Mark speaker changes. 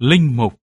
Speaker 1: Linh Mục.